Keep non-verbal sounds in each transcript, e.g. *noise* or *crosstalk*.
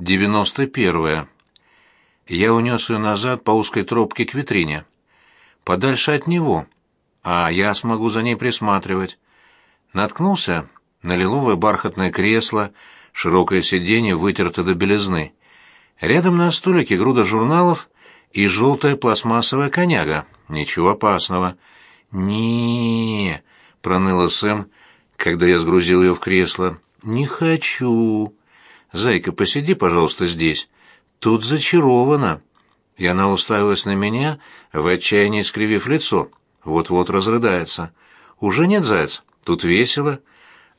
91. Я унес ее назад по узкой тропке к витрине. Подальше от него, а я смогу за ней присматривать. Наткнулся на лиловое бархатное кресло, широкое сиденье вытерто до белизны. Рядом на столике груда журналов и желтая пластмассовая коняга. Ничего опасного. не проныла Сэм, когда я сгрузил ее в кресло. «Не хочу». «Зайка, посиди, пожалуйста, здесь. Тут зачаровано». И она уставилась на меня, в отчаянии скривив лицо. Вот-вот разрыдается. «Уже нет, заяц? Тут весело».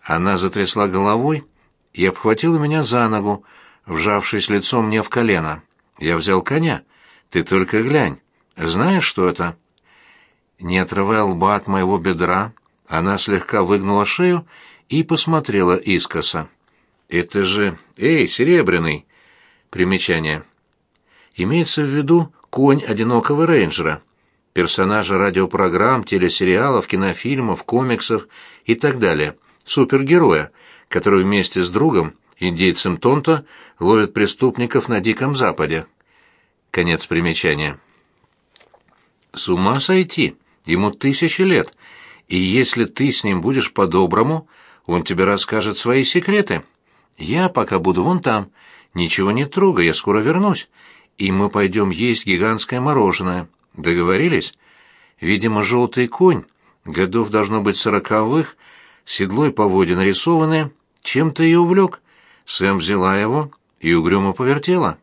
Она затрясла головой и обхватила меня за ногу, вжавшись лицом мне в колено. Я взял коня. «Ты только глянь. Знаешь, что это?» Не отрывая лба от моего бедра, она слегка выгнула шею и посмотрела искоса. Это же... Эй, Серебряный!» Примечание. Имеется в виду конь одинокого рейнджера, персонажа радиопрограмм, телесериалов, кинофильмов, комиксов и так далее, супергероя, который вместе с другом, индейцем Тонто, ловит преступников на Диком Западе. Конец примечания. С ума сойти! Ему тысячи лет, и если ты с ним будешь по-доброму, он тебе расскажет свои секреты. Я пока буду вон там. Ничего не трогай, я скоро вернусь. И мы пойдем есть гигантское мороженое. Договорились? Видимо, желтый конь, годов должно быть сороковых, седло и поводья нарисованные, чем-то ее увлек. Сэм взяла его и угрюмо повертела.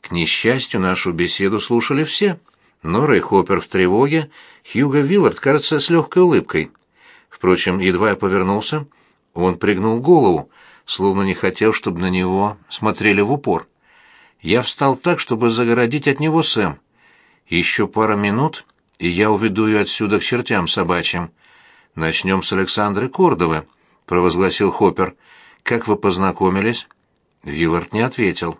К несчастью, нашу беседу слушали все. Нора и Хоппер в тревоге, Хьюго Виллард, кажется, с легкой улыбкой. Впрочем, едва я повернулся, он пригнул голову, словно не хотел, чтобы на него смотрели в упор. Я встал так, чтобы загородить от него Сэм. Еще пара минут, и я уведу ее отсюда к чертям собачьим. Начнем с Александры Кордовы, — провозгласил Хоппер. Как вы познакомились? Виллард не ответил.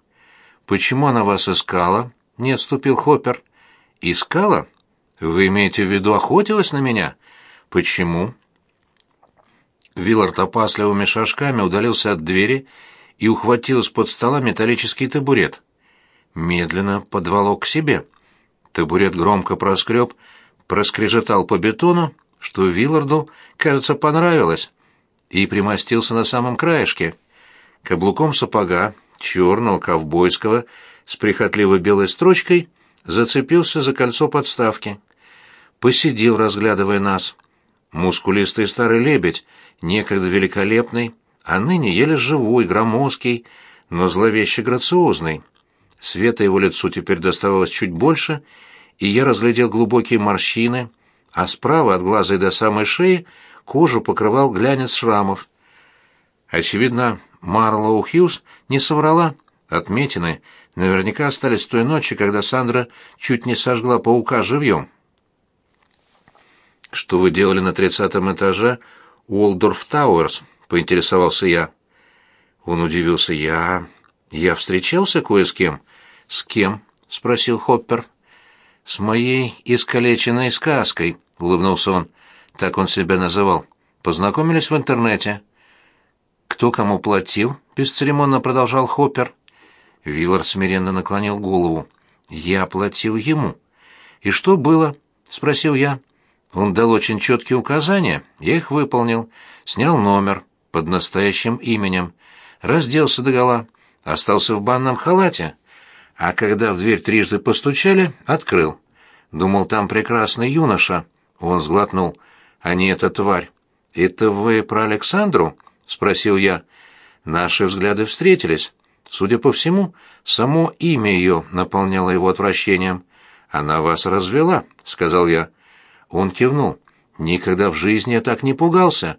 Почему она вас искала? Не отступил Хоппер. Искала? Вы имеете в виду охотилась на меня? Почему? Виллард опасливыми шажками удалился от двери и ухватил из-под стола металлический табурет. Медленно подволок к себе. Табурет громко проскреб, проскрежетал по бетону, что Вилларду, кажется, понравилось, и примостился на самом краешке. Каблуком сапога, черного, ковбойского, с прихотливой белой строчкой, зацепился за кольцо подставки. Посидел, разглядывая нас. Мускулистый старый лебедь, некогда великолепный, а ныне еле живой, громоздкий, но зловеще грациозный. Света его лицу теперь доставалось чуть больше, и я разглядел глубокие морщины, а справа от глаза и до самой шеи кожу покрывал глянец шрамов. Очевидно, Марлоу Хьюз не соврала. Отметины наверняка остались той ночи, когда Сандра чуть не сожгла паука живьем. «Что вы делали на тридцатом этаже Уолдорф Тауэрс?» — поинтересовался я. Он удивился. «Я... я встречался кое с кем?» «С кем?» — спросил Хоппер. «С моей искалеченной сказкой», — улыбнулся он. Так он себя называл. «Познакомились в интернете». «Кто кому платил?» — бесцеремонно продолжал Хоппер. Виллард смиренно наклонил голову. «Я платил ему». «И что было?» — спросил я. Он дал очень четкие указания, я их выполнил, снял номер под настоящим именем, разделся догола, остался в банном халате, а когда в дверь трижды постучали, открыл. Думал, там прекрасный юноша. Он сглотнул. А не эта тварь. «Это вы про Александру?» — спросил я. Наши взгляды встретились. Судя по всему, само имя ее наполняло его отвращением. «Она вас развела», — сказал я. Он кивнул. Никогда в жизни я так не пугался.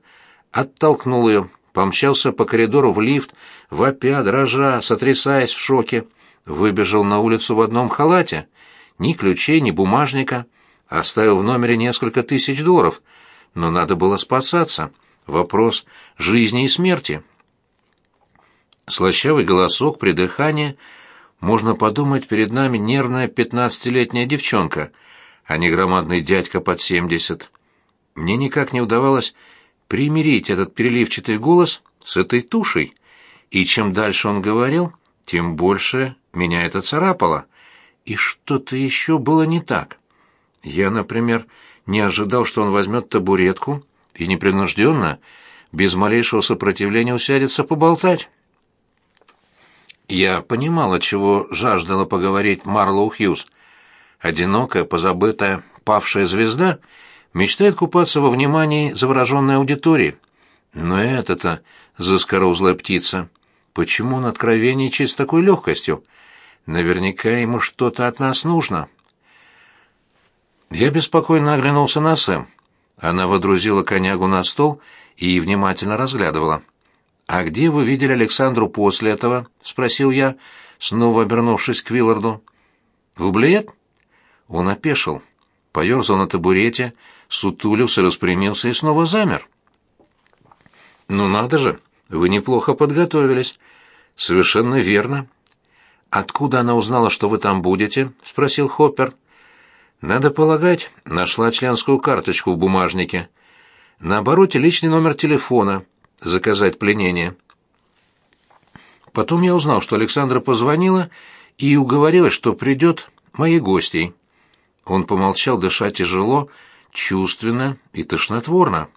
Оттолкнул ее, помчался по коридору в лифт, вопя, дрожа, сотрясаясь в шоке. Выбежал на улицу в одном халате. Ни ключей, ни бумажника. Оставил в номере несколько тысяч долларов. Но надо было спасаться. Вопрос жизни и смерти. Слащавый голосок при дыхании. Можно подумать, перед нами нервная пятнадцатилетняя девчонка — а не громадный дядька под семьдесят. Мне никак не удавалось примирить этот переливчатый голос с этой тушей, и чем дальше он говорил, тем больше меня это царапало. И что-то еще было не так. Я, например, не ожидал, что он возьмет табуретку и непринужденно, без малейшего сопротивления усядется поболтать. Я понимала, чего жаждала поговорить Марлоу Хьюз. Одинокая, позабытая, павшая звезда мечтает купаться во внимании завороженной аудитории. Но это-то заскорузлая птица. Почему он откровенничает с такой легкостью? Наверняка ему что-то от нас нужно. Я беспокойно оглянулся на Сэм. Она водрузила конягу на стол и внимательно разглядывала. «А где вы видели Александру после этого?» — спросил я, снова обернувшись к Вилларду. «В Ублиет?» Он опешил, поерзал на табурете, сутулился, распрямился и снова замер. «Ну надо же, вы неплохо подготовились». «Совершенно верно». «Откуда она узнала, что вы там будете?» — спросил Хоппер. «Надо полагать, нашла членскую карточку в бумажнике. На обороте личный номер телефона» заказать пленение. Потом я узнал, что Александра позвонила и уговорила, что придет моей гостей. Он помолчал, дыша тяжело, чувственно и тошнотворно.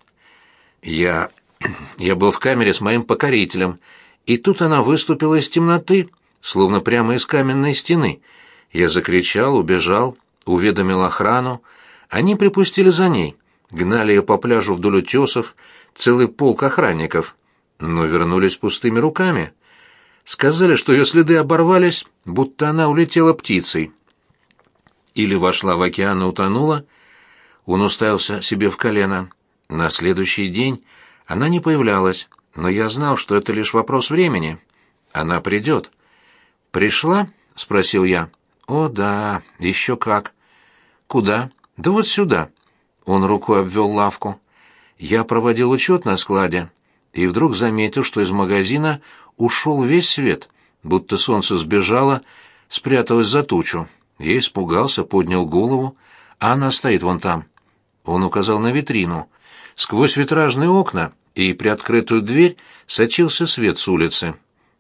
Я... *clears throat* я был в камере с моим покорителем, и тут она выступила из темноты, словно прямо из каменной стены. Я закричал, убежал, уведомил охрану. Они припустили за ней, гнали ее по пляжу вдоль утесов, целый полк охранников, но вернулись пустыми руками. Сказали, что ее следы оборвались, будто она улетела птицей. Или вошла в океан и утонула. Он уставился себе в колено. На следующий день она не появлялась, но я знал, что это лишь вопрос времени. Она придет. «Пришла?» — спросил я. «О, да, еще как». «Куда?» «Да вот сюда». Он рукой обвел лавку. Я проводил учет на складе и вдруг заметил, что из магазина ушел весь свет, будто солнце сбежало, спряталось за тучу. Я испугался, поднял голову, а она стоит вон там. Он указал на витрину. Сквозь витражные окна и приоткрытую дверь сочился свет с улицы.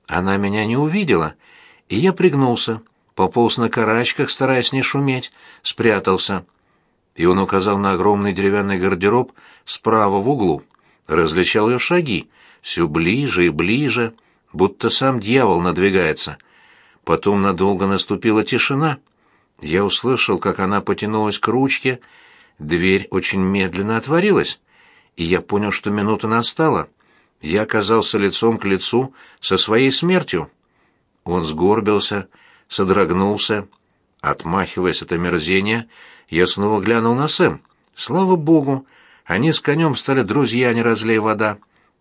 Она меня не увидела, и я пригнулся, пополз на карачках, стараясь не шуметь, спрятался — и он указал на огромный деревянный гардероб справа в углу. Различал ее шаги, все ближе и ближе, будто сам дьявол надвигается. Потом надолго наступила тишина. Я услышал, как она потянулась к ручке, дверь очень медленно отворилась, и я понял, что минута настала. Я оказался лицом к лицу со своей смертью. Он сгорбился, содрогнулся, Отмахиваясь от омерзения, я снова глянул на Сэм. Слава богу, они с конем стали друзья, не разлей вода.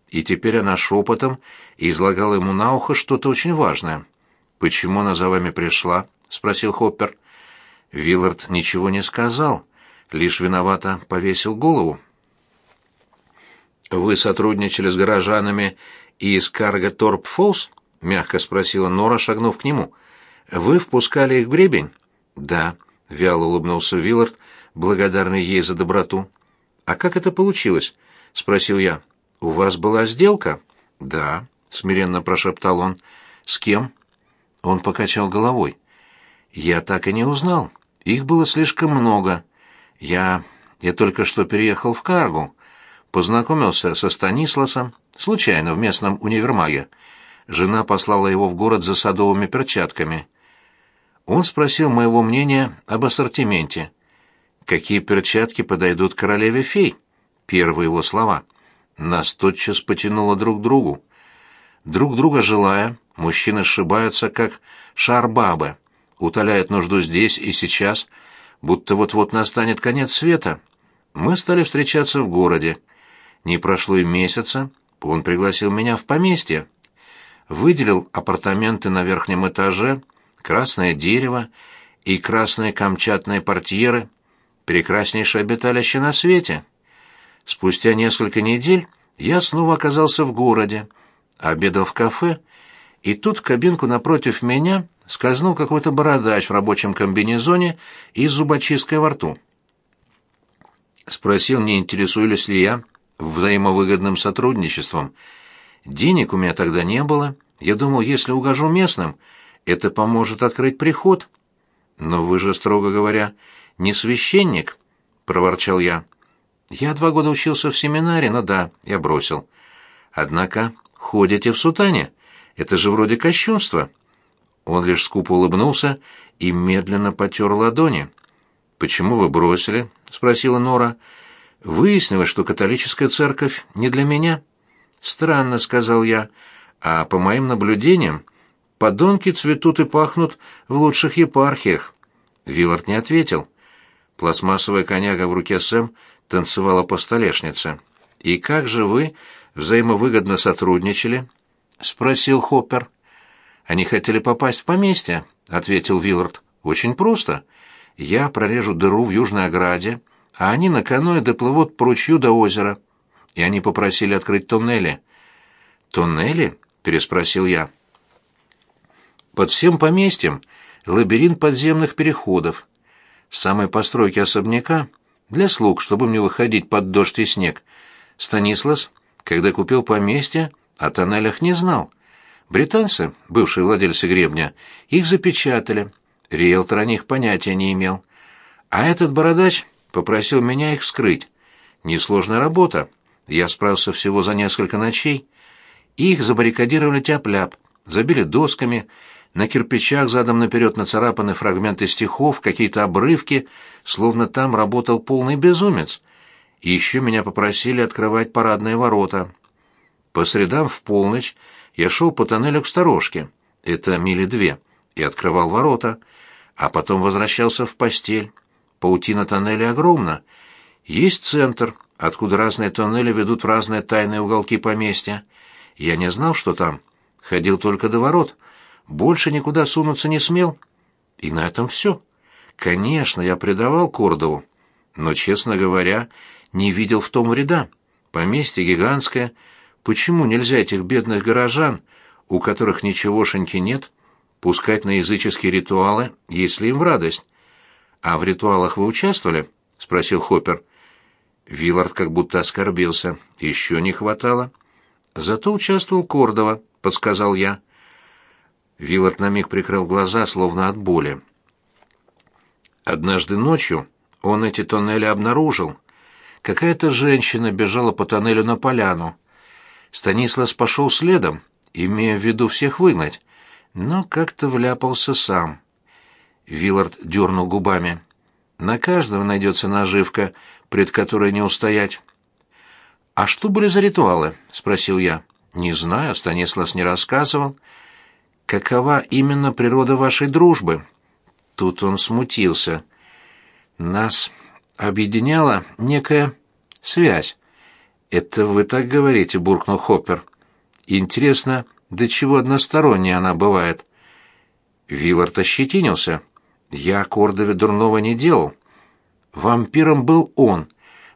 И теперь она шепотом излагала ему на ухо что-то очень важное. «Почему она за вами пришла?» — спросил Хоппер. Виллард ничего не сказал, лишь виновато повесил голову. «Вы сотрудничали с горожанами из Карго Торп Фолс?» — мягко спросила Нора, шагнув к нему. «Вы впускали их в гребень?» «Да», — вяло улыбнулся Виллард, благодарный ей за доброту. «А как это получилось?» — спросил я. «У вас была сделка?» «Да», — смиренно прошептал он. «С кем?» Он покачал головой. «Я так и не узнал. Их было слишком много. Я... я только что переехал в Каргу. Познакомился со Станисласом, случайно в местном универмаге. Жена послала его в город за садовыми перчатками». Он спросил моего мнения об ассортименте. «Какие перчатки подойдут королеве фей?» Первые его слова. Нас тотчас потянуло друг к другу. Друг друга желая, мужчины сшибаются, как шарбабы, утоляют нужду здесь и сейчас, будто вот-вот настанет конец света. Мы стали встречаться в городе. Не прошло и месяца, он пригласил меня в поместье. Выделил апартаменты на верхнем этаже, красное дерево и красные камчатные портьеры, прекраснейшее обиталище на свете. Спустя несколько недель я снова оказался в городе, обедал в кафе, и тут в кабинку напротив меня скользнул какой-то бородач в рабочем комбинезоне и с зубочисткой во рту. Спросил, не интересуюсь ли я взаимовыгодным сотрудничеством. Денег у меня тогда не было, Я думал, если угожу местным, это поможет открыть приход. Но вы же, строго говоря, не священник, проворчал я. Я два года учился в семинаре, но да, я бросил. Однако ходите в сутане. Это же вроде кощунства. Он лишь скупо улыбнулся и медленно потер ладони. «Почему вы бросили?» — спросила Нора. «Выяснилось, что католическая церковь не для меня». «Странно», — сказал я. «А по моим наблюдениям, подонки цветут и пахнут в лучших епархиях». Виллард не ответил. Пластмассовая коняга в руке Сэм танцевала по столешнице. «И как же вы взаимовыгодно сотрудничали?» — спросил Хоппер. «Они хотели попасть в поместье», — ответил Виллард. «Очень просто. Я прорежу дыру в южной ограде, а они на каноэ доплывут по ручью до озера». И они попросили открыть тоннели. «Тоннели?» — переспросил я. «Под всем поместьем лабиринт подземных переходов. С самой постройки особняка для слуг, чтобы мне выходить под дождь и снег. Станислас, когда купил поместье, о тоннелях не знал. Британцы, бывшие владельцы гребня, их запечатали. Риэлтор о них понятия не имел. А этот бородач попросил меня их вскрыть. Несложная работа. Я справился всего за несколько ночей. Их забаррикадировали тяп-ляп, забили досками, на кирпичах задом наперед нацарапаны фрагменты стихов, какие-то обрывки, словно там работал полный безумец. И еще меня попросили открывать парадные ворота. По средам в полночь я шел по тоннелю к сторожке, это мили две, и открывал ворота, а потом возвращался в постель. Паутина тоннеля огромна. Есть центр, откуда разные тоннели ведут в разные тайные уголки поместья. Я не знал, что там. Ходил только до ворот — больше никуда сунуться не смел. И на этом все. Конечно, я предавал Кордову, но, честно говоря, не видел в том вреда. Поместье гигантское. Почему нельзя этих бедных горожан, у которых ничегошеньки нет, пускать на языческие ритуалы, если им в радость? А в ритуалах вы участвовали? спросил Хоппер. Виллард как будто оскорбился. Еще не хватало. Зато участвовал Кордова, подсказал я. Виллард на миг прикрыл глаза, словно от боли. Однажды ночью он эти тоннели обнаружил. Какая-то женщина бежала по тоннелю на поляну. Станислав пошел следом, имея в виду всех выгнать, но как-то вляпался сам. Виллард дернул губами. На каждого найдется наживка, пред которой не устоять. «А что были за ритуалы?» — спросил я. «Не знаю, Станислав не рассказывал какова именно природа вашей дружбы?» Тут он смутился. «Нас объединяла некая связь». «Это вы так говорите», — буркнул Хоппер. «Интересно, до чего односторонняя она бывает?» Виллард ощетинился. «Я Кордове дурного не делал. Вампиром был он.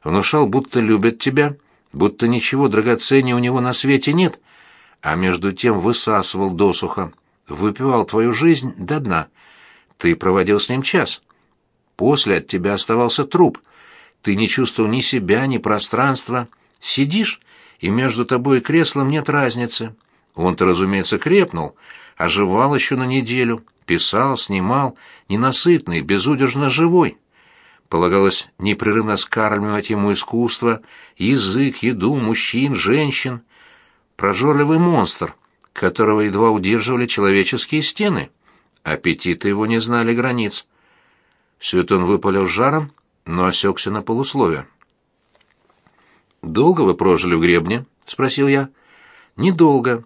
Внушал, будто любит тебя, будто ничего драгоценнее у него на свете нет, а между тем высасывал досуха выпивал твою жизнь до дна. Ты проводил с ним час. После от тебя оставался труп. Ты не чувствовал ни себя, ни пространства. Сидишь, и между тобой и креслом нет разницы. Он-то, разумеется, крепнул, оживал еще на неделю, писал, снимал, ненасытный, безудержно живой. Полагалось непрерывно скармливать ему искусство, язык, еду, мужчин, женщин. Прожорливый монстр — которого едва удерживали человеческие стены. Аппетиты его не знали границ. Все это он выпалил жаром, но осекся на полусловие. «Долго вы прожили в гребне?» — спросил я. «Недолго.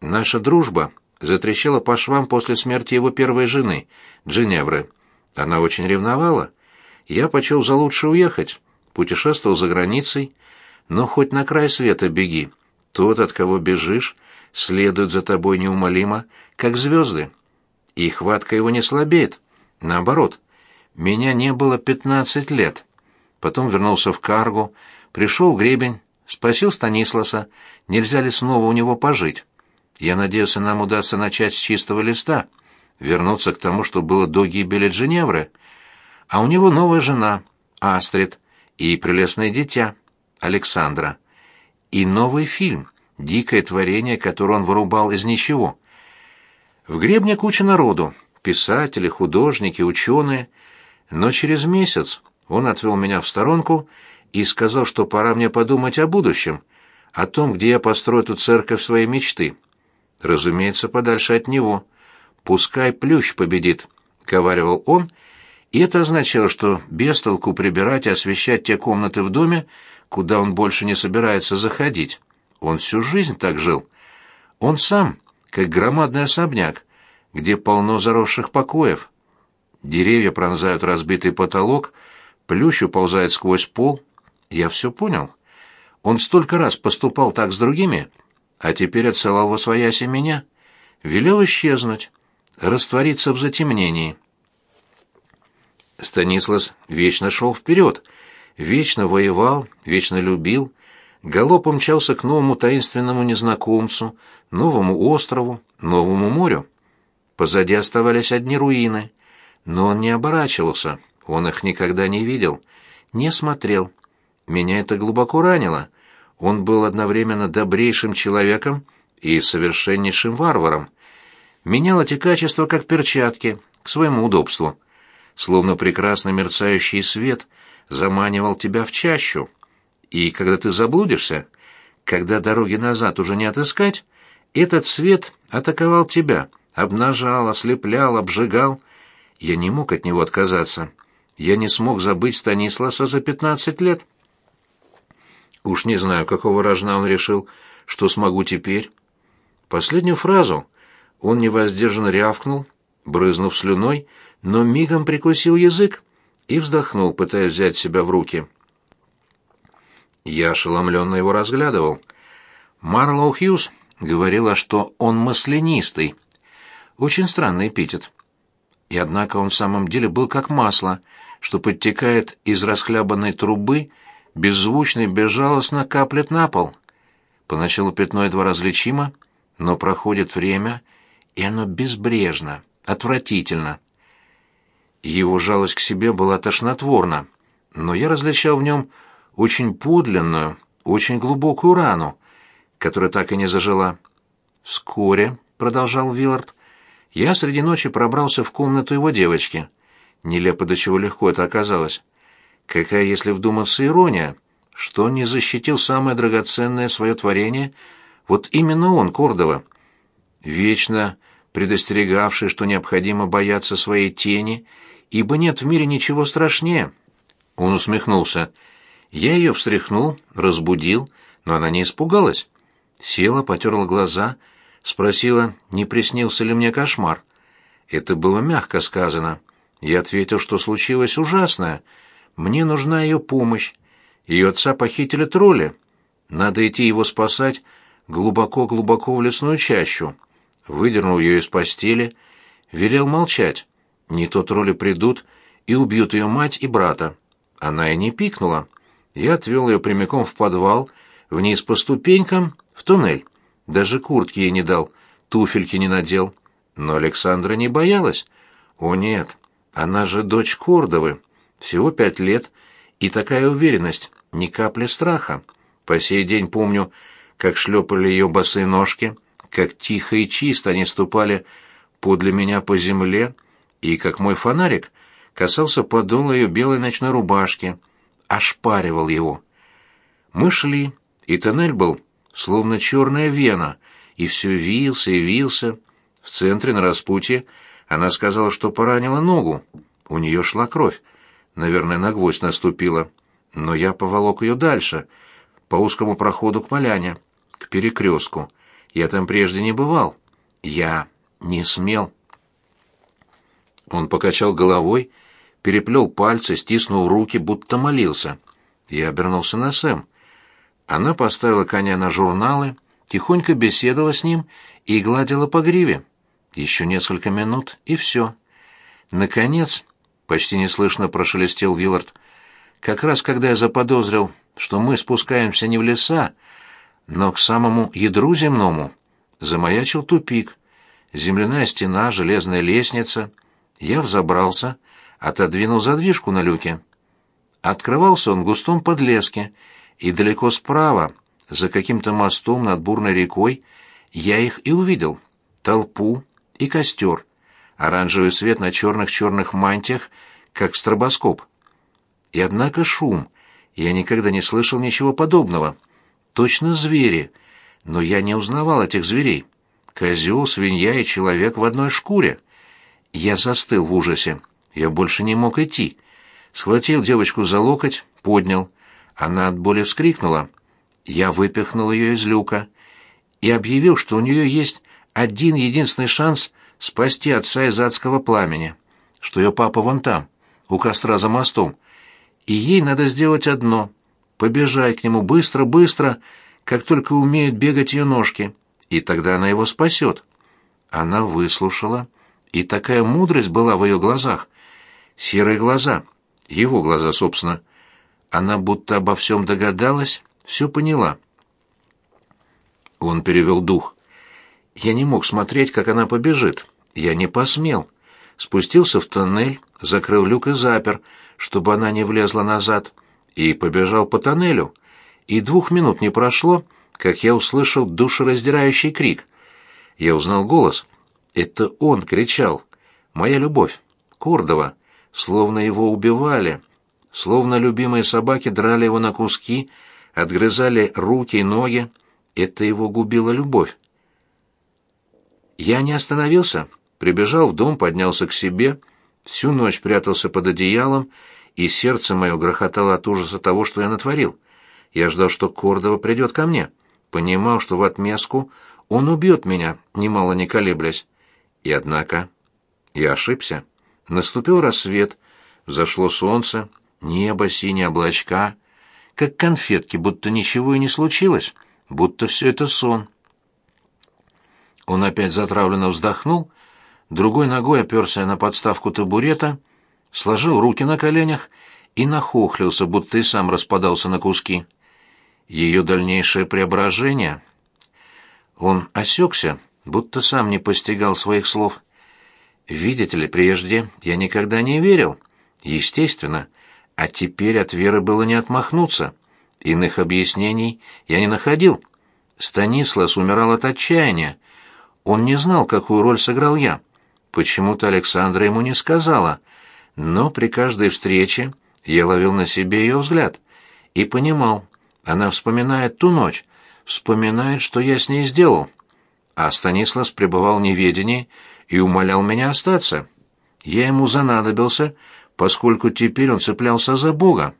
Наша дружба затрещала по швам после смерти его первой жены, Джиневры. Она очень ревновала. Я почел за лучше уехать, путешествовал за границей, но хоть на край света беги. Тот, от кого бежишь, следуют за тобой неумолимо, как звезды. И хватка его не слабеет. Наоборот, меня не было пятнадцать лет. Потом вернулся в Каргу, пришел гребень, спросил Станисласа, нельзя ли снова у него пожить. Я надеялся, нам удастся начать с чистого листа, вернуться к тому, что было до гибели Дженевры. А у него новая жена, Астрид, и прелестное дитя, Александра. И новый фильм, дикое творение, которое он вырубал из ничего. В гребне куча народу, писатели, художники, ученые. Но через месяц он отвел меня в сторонку и сказал, что пора мне подумать о будущем, о том, где я построю эту церковь своей мечты. Разумеется, подальше от него. «Пускай плющ победит», — говаривал он, и это означало, что без толку прибирать и освещать те комнаты в доме, куда он больше не собирается заходить. Он всю жизнь так жил. Он сам, как громадный особняк, где полно заросших покоев. Деревья пронзают разбитый потолок, плющ уползает сквозь пол. Я все понял. Он столько раз поступал так с другими, а теперь отсылал во свояси меня. Велел исчезнуть, раствориться в затемнении. Станислас вечно шел вперед, вечно воевал, вечно любил, галопом мчался к новому таинственному незнакомцу, новому острову, новому морю. Позади оставались одни руины, но он не оборачивался, он их никогда не видел, не смотрел. Меня это глубоко ранило. Он был одновременно добрейшим человеком и совершеннейшим варваром. Менял эти качества как перчатки, к своему удобству. Словно прекрасно мерцающий свет заманивал тебя в чащу. И когда ты заблудишься, когда дороги назад уже не отыскать, этот свет атаковал тебя, обнажал, ослеплял, обжигал. Я не мог от него отказаться. Я не смог забыть Станисласа за пятнадцать лет. Уж не знаю, какого рожна он решил, что смогу теперь. Последнюю фразу он невоздержанно рявкнул, брызнув слюной, но мигом прикусил язык и вздохнул, пытаясь взять себя в руки. Я ошеломленно его разглядывал. Марлоу Хьюз говорила, что он маслянистый. Очень странный эпитет. И однако он в самом деле был как масло, что подтекает из расхлябанной трубы беззвучно и безжалостно каплет на пол. Поначалу пятно едва различимо, но проходит время, и оно безбрежно, отвратительно. Его жалость к себе была тошнотворна, но я различал в нем очень подлинную, очень глубокую рану, которая так и не зажила. «Вскоре», — продолжал Виллард, — «я среди ночи пробрался в комнату его девочки. Нелепо до чего легко это оказалось. Какая, если вдуматься, ирония, что он не защитил самое драгоценное свое творение, вот именно он, Кордова, вечно предостерегавший, что необходимо бояться своей тени, ибо нет в мире ничего страшнее. Он усмехнулся. Я ее встряхнул, разбудил, но она не испугалась. Села, потерла глаза, спросила, не приснился ли мне кошмар. Это было мягко сказано. Я ответил, что случилось ужасное — мне нужна ее помощь. Ее отца похитили тролли. Надо идти его спасать глубоко-глубоко в лесную чащу. Выдернул ее из постели, велел молчать. Не то тролли придут и убьют ее мать и брата. Она и не пикнула. Я отвел ее прямиком в подвал, вниз по ступенькам, в туннель. Даже куртки ей не дал, туфельки не надел. Но Александра не боялась. О нет, она же дочь Кордовы. Всего пять лет, и такая уверенность, ни капли страха. По сей день помню, как шлепали ее босые ножки, как тихо и чисто они ступали подле меня по земле, и как мой фонарик касался подола ее белой ночной рубашки, ошпаривал его. Мы шли, и тоннель был словно черная вена, и все вился и вился. В центре на распутье она сказала, что поранила ногу. У нее шла кровь. Наверное, на гвоздь наступила. Но я поволок ее дальше, по узкому проходу к поляне, к перекрестку. Я там прежде не бывал. Я не смел. Он покачал головой, переплел пальцы, стиснул руки, будто молился. Я обернулся на Сэм. Она поставила коня на журналы, тихонько беседовала с ним и гладила по гриве. Еще несколько минут, и все. Наконец, почти неслышно прошелестел Виллард. Как раз когда я заподозрил, что мы спускаемся не в леса, но к самому ядру земному, замаячил тупик. Земляная стена, железная лестница. Я взобрался, отодвинул задвижку на люке. Открывался он в густом подлеске, и далеко справа, за каким-то мостом над бурной рекой, я их и увидел. Толпу и костер. Оранжевый свет на черных-черных мантиях, как стробоскоп. И однако шум. Я никогда не слышал ничего подобного. Точно звери. Но я не узнавал этих зверей. Козел, свинья и человек в одной шкуре. Я застыл в ужасе. Я больше не мог идти. Схватил девочку за локоть, поднял. Она от боли вскрикнула. Я выпихнул ее из люка и объявил, что у нее есть один единственный шанс спасти отца из адского пламени, что ее папа вон там, у костра за мостом, и ей надо сделать одно — побежать к нему быстро-быстро, как только умеют бегать ее ножки, и тогда она его спасет. Она выслушала, и такая мудрость была в ее глазах. Серые глаза, его глаза, собственно. Она будто обо всем догадалась, все поняла. Он перевел дух. Я не мог смотреть, как она побежит. Я не посмел. Спустился в тоннель, закрыл люк и запер, чтобы она не влезла назад, и побежал по тоннелю. И двух минут не прошло, как я услышал душераздирающий крик. Я узнал голос. Это он кричал. Моя любовь. Кордова. Словно его убивали. Словно любимые собаки драли его на куски, отгрызали руки и ноги. Это его губила любовь. Я не остановился, прибежал в дом, поднялся к себе, всю ночь прятался под одеялом, и сердце мое грохотало от ужаса того, что я натворил. Я ждал, что Кордова придет ко мне, понимал, что в отместку он убьет меня, немало не колеблясь. И однако я ошибся. Наступил рассвет, взошло солнце, небо, синие облачка, как конфетки, будто ничего и не случилось, будто все это сон. Он опять затравленно вздохнул, другой ногой оперся на подставку табурета, сложил руки на коленях и нахохлился, будто и сам распадался на куски. Ее дальнейшее преображение... Он осекся, будто сам не постигал своих слов. Видите ли, прежде я никогда не верил. Естественно, а теперь от веры было не отмахнуться. Иных объяснений я не находил. Станислас умирал от отчаяния. Он не знал, какую роль сыграл я. Почему-то Александра ему не сказала, но при каждой встрече я ловил на себе ее взгляд и понимал, она вспоминает ту ночь, вспоминает, что я с ней сделал. А Станислав пребывал в неведении и умолял меня остаться. Я ему занадобился, поскольку теперь он цеплялся за Бога.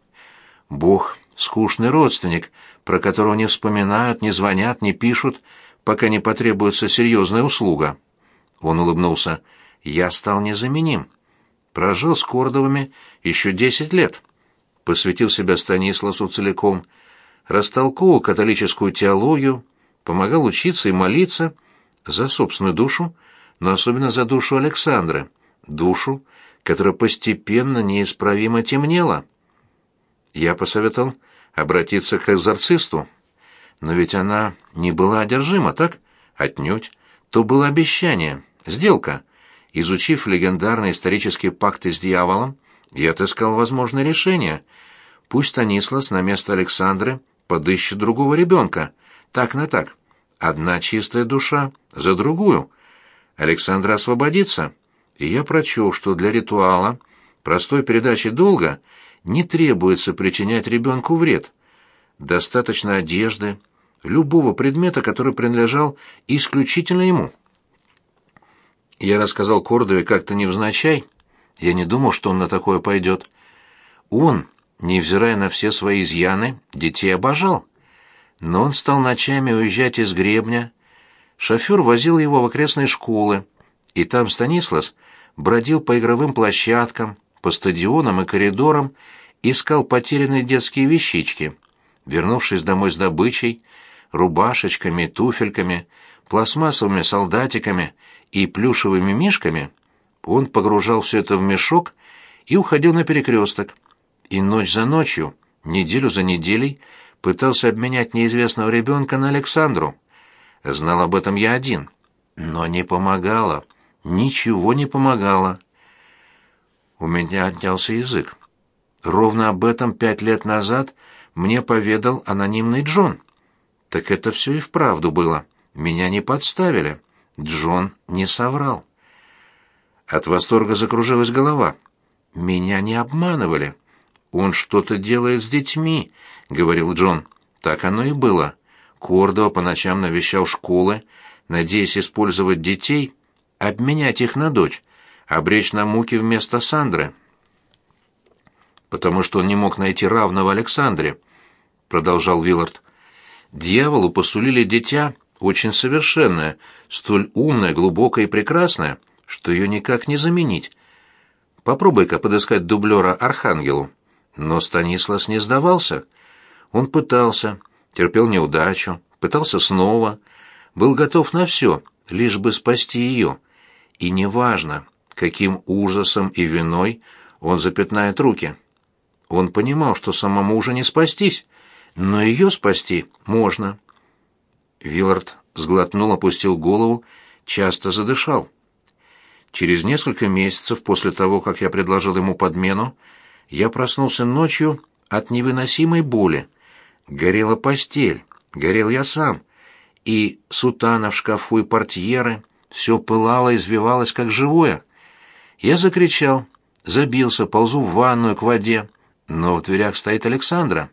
Бог — скучный родственник, про которого не вспоминают, не звонят, не пишут, пока не потребуется серьезная услуга. Он улыбнулся. Я стал незаменим. Прожил с Кордовыми еще десять лет. Посвятил себя Станиславу целиком. Растолковал католическую теологию, помогал учиться и молиться за собственную душу, но особенно за душу Александры, душу, которая постепенно неисправимо темнела. Я посоветовал обратиться к экзорцисту. Но ведь она не была одержима, так? Отнюдь. То было обещание, сделка. Изучив легендарные исторические пакты с дьяволом, я отыскал возможное решение. Пусть Станислав на место Александры подыщет другого ребенка. Так на так. Одна чистая душа за другую. Александра освободится. И я прочел, что для ритуала, простой передачи долга, не требуется причинять ребенку вред. Достаточно одежды, любого предмета, который принадлежал исключительно ему. Я рассказал Кордове как-то невзначай. Я не думал, что он на такое пойдет. Он, невзирая на все свои изъяны, детей обожал. Но он стал ночами уезжать из гребня. Шофер возил его в окрестные школы, и там Станислав бродил по игровым площадкам, по стадионам и коридорам, искал потерянные детские вещички. Вернувшись домой с добычей, рубашечками, туфельками, пластмассовыми солдатиками и плюшевыми мишками, он погружал все это в мешок и уходил на перекресток. И ночь за ночью, неделю за неделей, пытался обменять неизвестного ребенка на Александру. Знал об этом я один. Но не помогало. Ничего не помогало. У меня отнялся язык. Ровно об этом пять лет назад мне поведал анонимный Джон. Так это все и вправду было. Меня не подставили. Джон не соврал. От восторга закружилась голова. Меня не обманывали. Он что-то делает с детьми, говорил Джон. Так оно и было. Кордова по ночам навещал школы, надеясь использовать детей, обменять их на дочь, обречь на муки вместо Сандры. Потому что он не мог найти равного Александре, продолжал Виллард. Дьяволу посулили дитя очень совершенное, столь умное, глубокое и прекрасное, что ее никак не заменить. Попробуй-ка подыскать дублера Архангелу. Но Станислас не сдавался. Он пытался, терпел неудачу, пытался снова, был готов на все, лишь бы спасти ее. И неважно, каким ужасом и виной он запятнает руки. Он понимал, что самому уже не спастись, но ее спасти можно. Виллард сглотнул, опустил голову, часто задышал. Через несколько месяцев после того, как я предложил ему подмену, я проснулся ночью от невыносимой боли. Горела постель, горел я сам, и сутана в шкафу и портьеры, все пылало извивалось, как живое. Я закричал, забился, ползу в ванную к воде, но в дверях стоит Александра.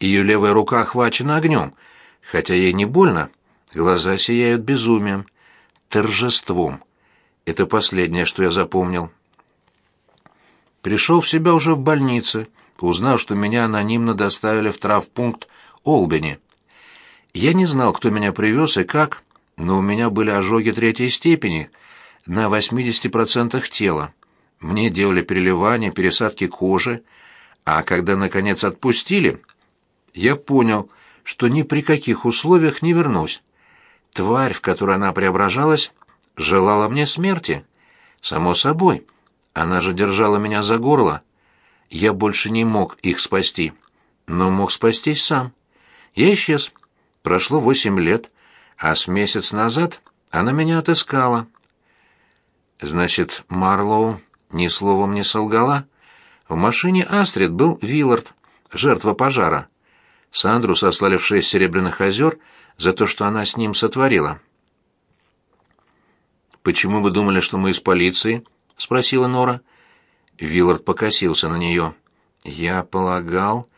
Ее левая рука охвачена огнем, хотя ей не больно, глаза сияют безумием, торжеством. Это последнее, что я запомнил. Пришел в себя уже в больнице, узнав, что меня анонимно доставили в травпункт Олбини. Я не знал, кто меня привез и как, но у меня были ожоги третьей степени на 80% тела. Мне делали переливания, пересадки кожи, а когда, наконец, отпустили, я понял, что ни при каких условиях не вернусь. Тварь, в которой она преображалась, желала мне смерти. Само собой, она же держала меня за горло. Я больше не мог их спасти, но мог спастись сам. Я исчез. Прошло восемь лет, а с месяц назад она меня отыскала. Значит, Марлоу ни словом не солгала? В машине Астрид был Виллард, жертва пожара. Сандру сослали в шесть серебряных озер за то, что она с ним сотворила. «Почему вы думали, что мы из полиции?» — спросила Нора. Виллард покосился на нее. «Я полагал...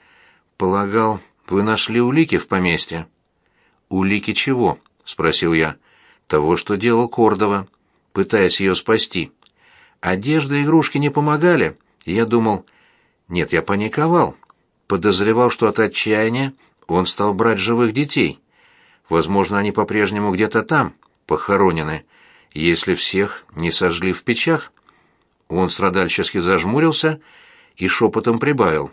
полагал, вы нашли улики в поместье». «Улики чего?» — спросил я. «Того, что делал Кордова, пытаясь ее спасти. Одежда и игрушки не помогали. Я думал... Нет, я паниковал подозревал, что от отчаяния он стал брать живых детей. Возможно, они по-прежнему где-то там, похоронены, если всех не сожгли в печах. Он страдальчески зажмурился и шепотом прибавил.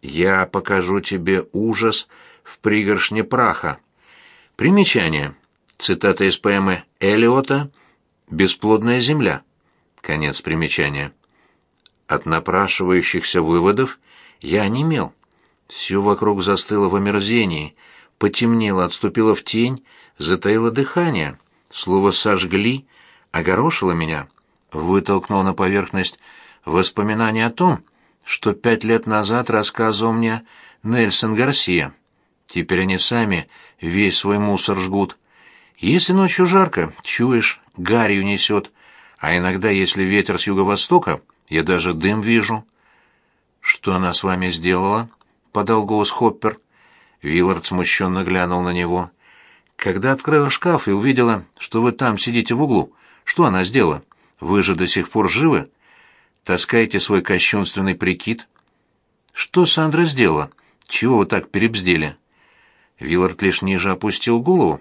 «Я покажу тебе ужас в пригоршне праха». Примечание. Цитата из поэмы Элиота «Бесплодная земля». Конец примечания. От напрашивающихся выводов я онемел. Все вокруг застыло в омерзении, потемнело, отступило в тень, затаило дыхание. Слово «сожгли» огорошило меня, вытолкнуло на поверхность воспоминания о том, что пять лет назад рассказывал мне Нельсон Гарсия. Теперь они сами весь свой мусор жгут. Если ночью жарко, чуешь, гарью несет, а иногда, если ветер с юго-востока, я даже дым вижу. Что она с вами сделала? Подал голос Хоппер. Виллард смущенно глянул на него. Когда открыла шкаф и увидела, что вы там сидите в углу, что она сделала? Вы же до сих пор живы? Таскаете свой кощунственный прикид? Что Сандра сделала? Чего вы так перебздели? Виллард лишь ниже опустил голову.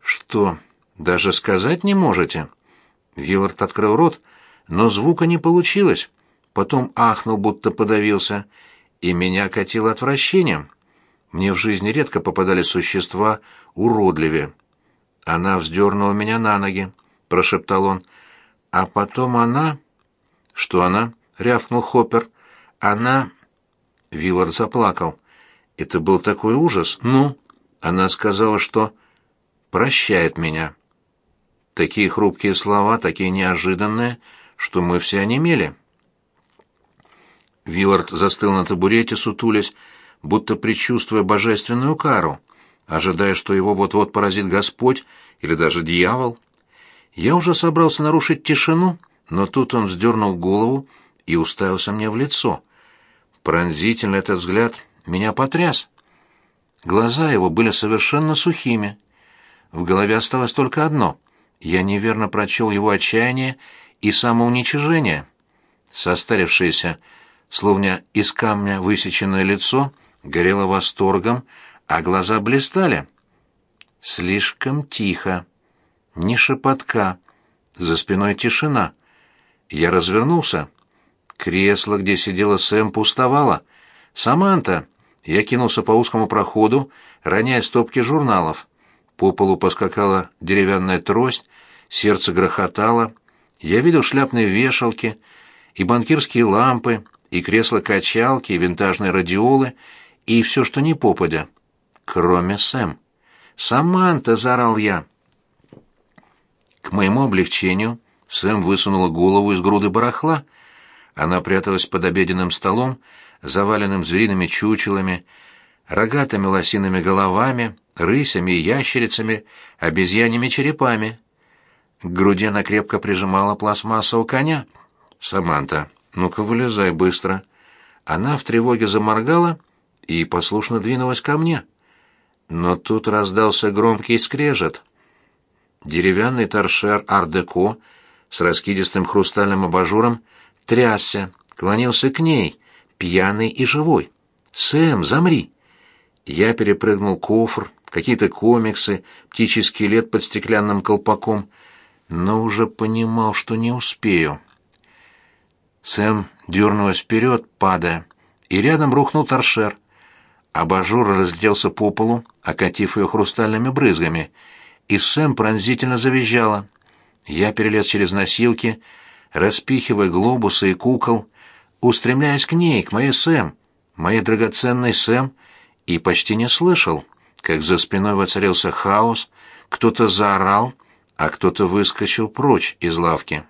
Что, даже сказать не можете? Виллард открыл рот, но звука не получилось. Потом ахнул, будто подавился, и меня катило отвращением. Мне в жизни редко попадали существа уродливее. Она вздернула меня на ноги, прошептал он. А потом она... Что она? рявкнул Хоппер. Она... Виллард заплакал. Это был такой ужас. Ну, она сказала, что прощает меня. Такие хрупкие слова, такие неожиданные, что мы все онемели. Виллард застыл на табурете, сутулясь, будто предчувствуя божественную кару, ожидая, что его вот-вот поразит Господь или даже дьявол. Я уже собрался нарушить тишину, но тут он вздернул голову и уставился мне в лицо. Пронзительно этот взгляд меня потряс. Глаза его были совершенно сухими. В голове осталось только одно. Я неверно прочел его отчаяние и самоуничижение. Состарившееся, словно из камня высеченное лицо, горело восторгом, а глаза блистали. Слишком тихо. Ни шепотка. За спиной тишина. Я развернулся. Кресло, где сидела Сэм, пустовало. «Саманта!» Я кинулся по узкому проходу, роняя стопки журналов. По полу поскакала деревянная трость, сердце грохотало. Я видел шляпные вешалки, и банкирские лампы, и кресла-качалки, и винтажные радиолы, и все, что не попадя. Кроме Сэм. «Саманта!» — заорал я. К моему облегчению Сэм высунула голову из груды барахла. Она пряталась под обеденным столом, заваленным звериными чучелами, рогатыми лосиными головами, рысями и ящерицами, обезьяньими черепами. К груди она крепко прижимала пластмассового коня. «Саманта, ну-ка вылезай быстро». Она в тревоге заморгала и послушно двинулась ко мне. Но тут раздался громкий скрежет. Деревянный торшер ар-деко с раскидистым хрустальным абажуром трясся, клонился к ней, пьяный и живой. «Сэм, замри!» Я перепрыгнул кофр, какие-то комиксы, птичий скелет под стеклянным колпаком, но уже понимал, что не успею. Сэм дернулась вперед, падая, и рядом рухнул торшер. Абажур разлетелся по полу, окатив ее хрустальными брызгами, и Сэм пронзительно завизжала. Я перелез через носилки, распихивая глобусы и кукол, устремляясь к ней, к моей Сэм, моей драгоценной Сэм, и почти не слышал, как за спиной воцарился хаос, кто-то заорал, а кто-то выскочил прочь из лавки.